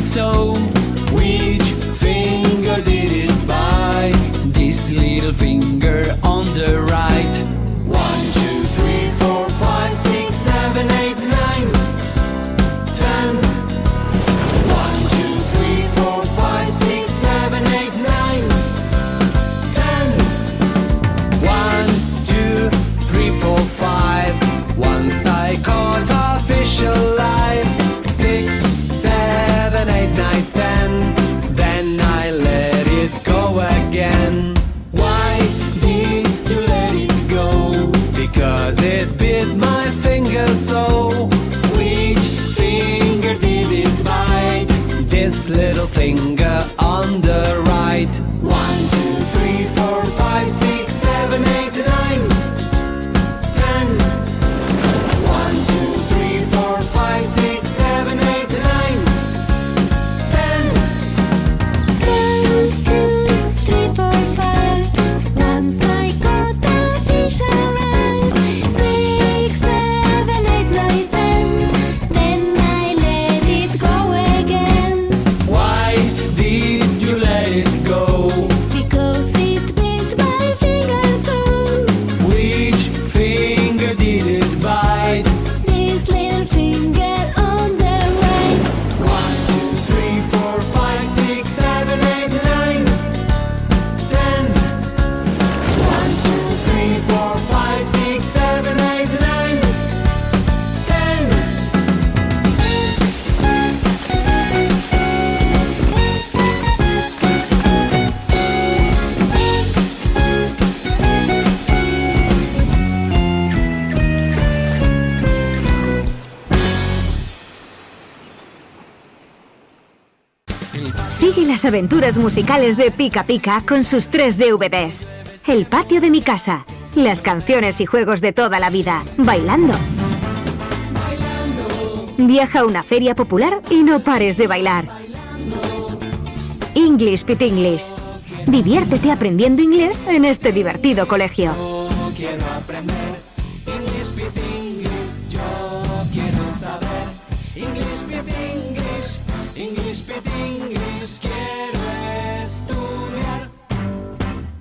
so we Sigue las aventuras musicales de Pica Pica con sus tres DVDs. El patio de mi casa, las canciones y juegos de toda la vida, bailando. Viaja a una feria popular y no pares de bailar. English Pit English. Diviértete aprendiendo inglés en este divertido colegio. everything